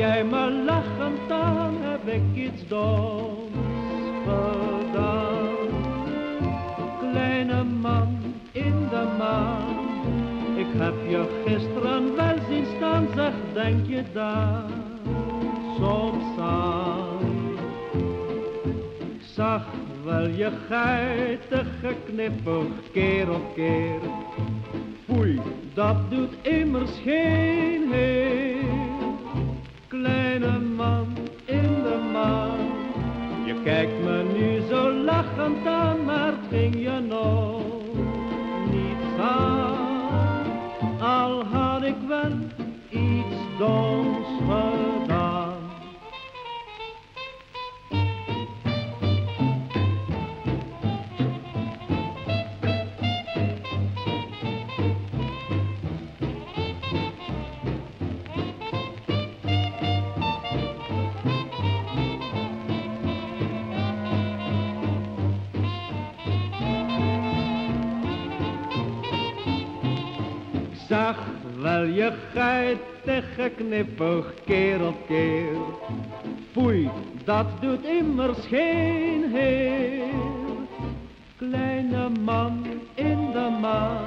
Jij me lachen, dan heb ik iets doms gedaan. Kleine man in de maan, ik heb je gisteren wel zien staan, zeg denk je daar soms aan. Ik zag wel je geitig geknippig keer op keer, foei, dat doet immers geen Je kijkt me nu zo lachend aan, maar het ging je nog zag wel je geitig geknippig keer op keer. Foei, dat doet immers geen heer. Kleine man in de maan,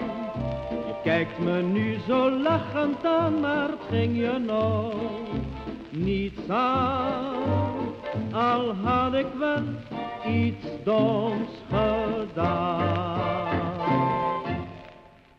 je kijkt me nu zo lachend aan, maar het ging je nog niets aan. Al had ik wel iets doms gedaan.